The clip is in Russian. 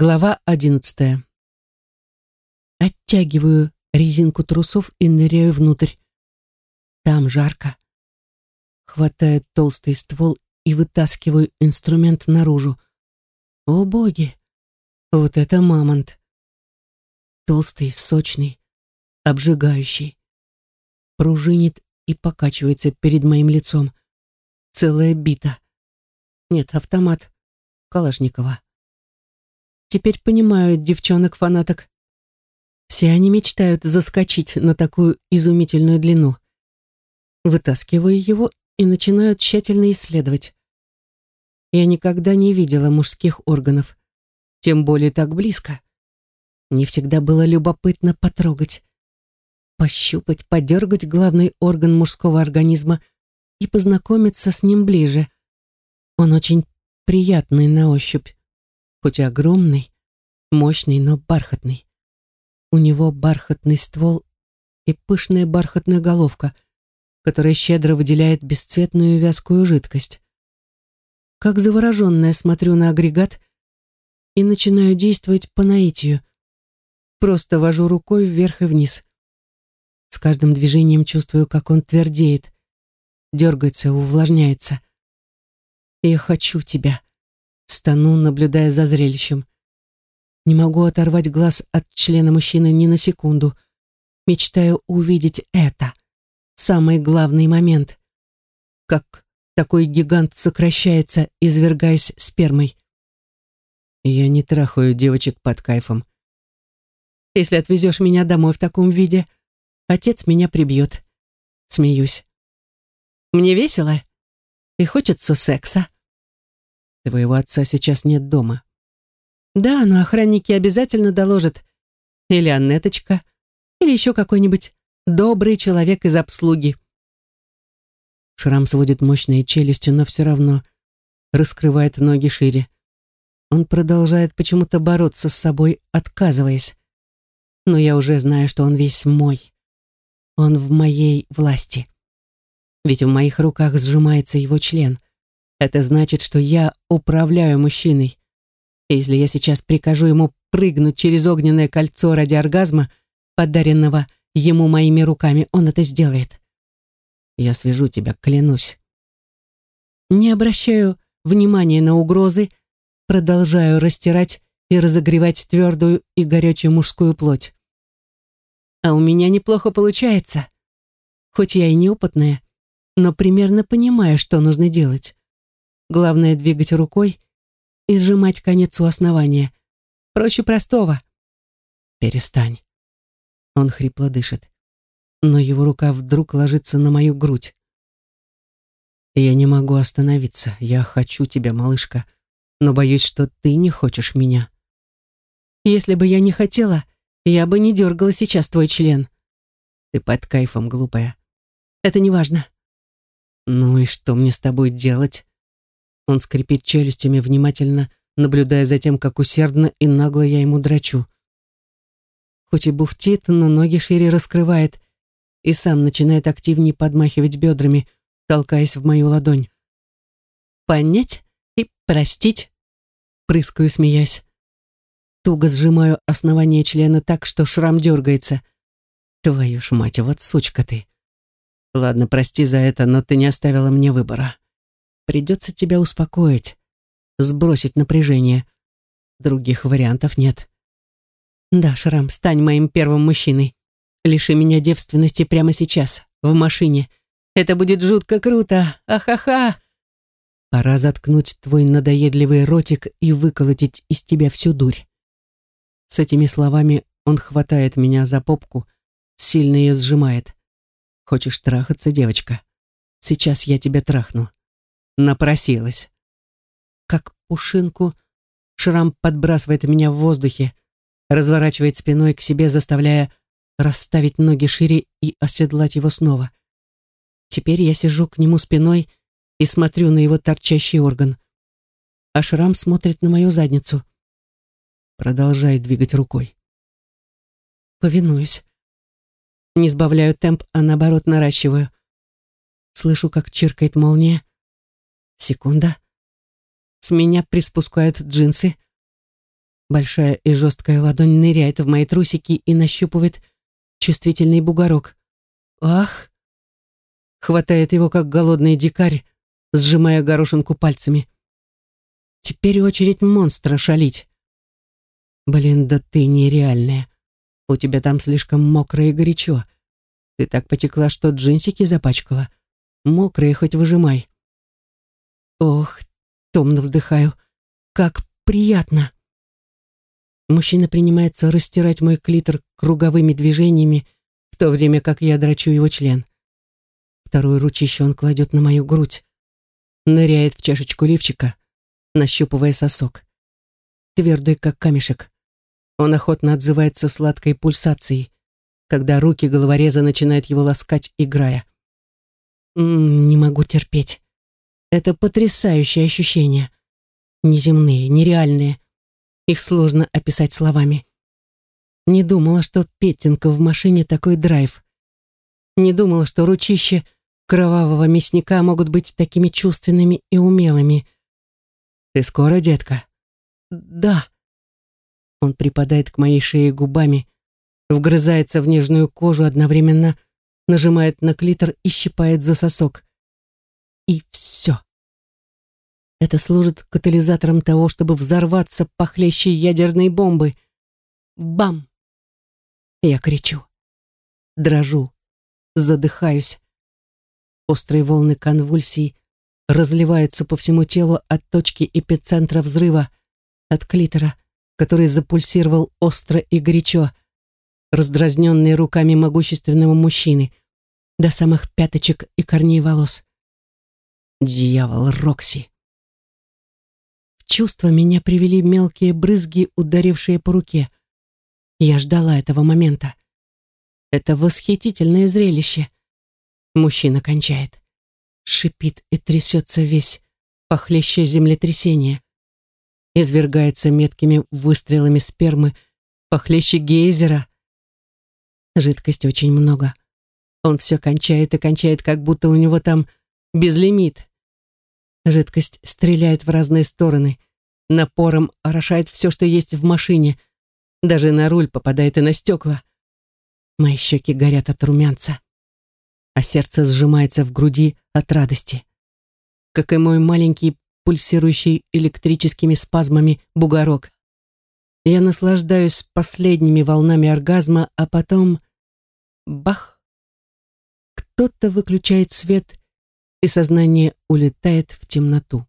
Глава одиннадцатая. Оттягиваю резинку трусов и ныряю внутрь. Там жарко. Хватаю толстый ствол и вытаскиваю инструмент наружу. О боги! Вот это мамонт! Толстый, сочный, обжигающий. Пружинит и покачивается перед моим лицом. Целая бита. Нет, автомат. Калашникова. Теперь понимаю девчонок-фанаток. Все они мечтают заскочить на такую изумительную длину. Вытаскиваю его и начинаю тщательно исследовать. Я никогда не видела мужских органов, тем более так близко. Мне всегда было любопытно потрогать, пощупать, подергать главный орган мужского организма и познакомиться с ним ближе. Он очень приятный на ощупь хоть и огромный, мощный, но бархатный. У него бархатный ствол и пышная бархатная головка, которая щедро выделяет бесцветную вязкую жидкость. Как завороженная смотрю на агрегат и начинаю действовать по наитию. Просто вожу рукой вверх и вниз. С каждым движением чувствую, как он твердеет, дергается, увлажняется. «Я хочу тебя», Стану, наблюдая за зрелищем. Не могу оторвать глаз от члена мужчины ни на секунду. Мечтаю увидеть это. Самый главный момент. Как такой гигант сокращается, извергаясь спермой. Я не трахаю девочек под кайфом. Если отвезешь меня домой в таком виде, отец меня прибьет. Смеюсь. Мне весело и хочется секса. Твоего отца сейчас нет дома. Да, но охранники обязательно доложат. Или Аннеточка, или еще какой-нибудь добрый человек из обслуги. Шрам сводит мощные челюстью, но все равно раскрывает ноги шире. Он продолжает почему-то бороться с собой, отказываясь. Но я уже знаю, что он весь мой. Он в моей власти. Ведь в моих руках сжимается его член. Это значит, что я управляю мужчиной. если я сейчас прикажу ему прыгнуть через огненное кольцо ради оргазма, подаренного ему моими руками, он это сделает. Я свяжу тебя, клянусь. Не обращаю внимания на угрозы, продолжаю растирать и разогревать твердую и горячую мужскую плоть. А у меня неплохо получается. Хоть я и неопытная, но примерно понимаю, что нужно делать. Главное двигать рукой и сжимать конец у основания. Проще простого. Перестань. Он хрипло дышит. Но его рука вдруг ложится на мою грудь. Я не могу остановиться. Я хочу тебя, малышка, но боюсь, что ты не хочешь меня. Если бы я не хотела, я бы не дергала сейчас твой член. Ты под кайфом, глупая. Это не важно. Ну и что мне с тобой делать? Он скрипит челюстями, внимательно наблюдая за тем, как усердно и нагло я ему драчу. Хоть и бухтит, но ноги шире раскрывает и сам начинает активнее подмахивать бедрами, толкаясь в мою ладонь. «Понять и простить?» Прыскаю, смеясь. Туго сжимаю основание члена так, что шрам дергается. «Твою ж мать, вот сучка ты!» «Ладно, прости за это, но ты не оставила мне выбора». Придется тебя успокоить, сбросить напряжение. Других вариантов нет. Да, Шрам, стань моим первым мужчиной. Лиши меня девственности прямо сейчас, в машине. Это будет жутко круто. Ахаха. Пора заткнуть твой надоедливый ротик и выколотить из тебя всю дурь. С этими словами он хватает меня за попку, сильно ее сжимает. Хочешь трахаться, девочка? Сейчас я тебя трахну напросилась. Как пушинку, шрам подбрасывает меня в воздухе, разворачивает спиной к себе, заставляя расставить ноги шире и оседлать его снова. Теперь я сижу к нему спиной и смотрю на его торчащий орган. А шрам смотрит на мою задницу. Продолжает двигать рукой. Повинуюсь. Не сбавляю темп, а наоборот наращиваю. Слышу, как чиркает молния, Секунда. С меня приспускают джинсы. Большая и жесткая ладонь ныряет в мои трусики и нащупывает чувствительный бугорок. Ах! Хватает его, как голодный дикарь, сжимая горошинку пальцами. Теперь очередь монстра шалить. Блин, да ты нереальная. У тебя там слишком мокро и горячо. Ты так потекла, что джинсики запачкала. Мокрые хоть выжимай. Ох, томно вздыхаю. Как приятно. Мужчина принимается растирать мой клитор круговыми движениями, в то время как я драчу его член. Вторую ручище он кладет на мою грудь, ныряет в чашечку лифчика, нащупывая сосок. Твердый, как камешек. Он охотно отзывается сладкой пульсацией, когда руки головореза начинают его ласкать, играя. М -м, не могу терпеть. Это потрясающее ощущение. Неземные, нереальные. Их сложно описать словами. Не думала, что Петенко в машине такой драйв. Не думала, что ручище кровавого мясника могут быть такими чувственными и умелыми. «Ты скоро, детка?» «Да». Он припадает к моей шее губами, вгрызается в нежную кожу одновременно, нажимает на клитор и щипает за сосок. И все. Это служит катализатором того, чтобы взорваться похлеще ядерной бомбы. Бам! Я кричу. Дрожу. Задыхаюсь. Острые волны конвульсий разливаются по всему телу от точки эпицентра взрыва, от клитора, который запульсировал остро и горячо, раздразненный руками могущественного мужчины, до самых пяточек и корней волос. Дьявол Рокси чувство меня привели мелкие брызги, ударившие по руке. Я ждала этого момента. Это восхитительное зрелище. Мужчина кончает. Шипит и трясется весь, похлеще землетрясение. Извергается меткими выстрелами спермы, похлеще гейзера. Жидкости очень много. Он все кончает и кончает, как будто у него там безлимит. Жидкость стреляет в разные стороны напором орошает все, что есть в машине. Даже на руль попадает и на стекла. Мои щеки горят от румянца, а сердце сжимается в груди от радости. Как и мой маленький, пульсирующий электрическими спазмами бугорок. Я наслаждаюсь последними волнами оргазма, а потом... Бах! Кто-то выключает свет, и сознание улетает в темноту.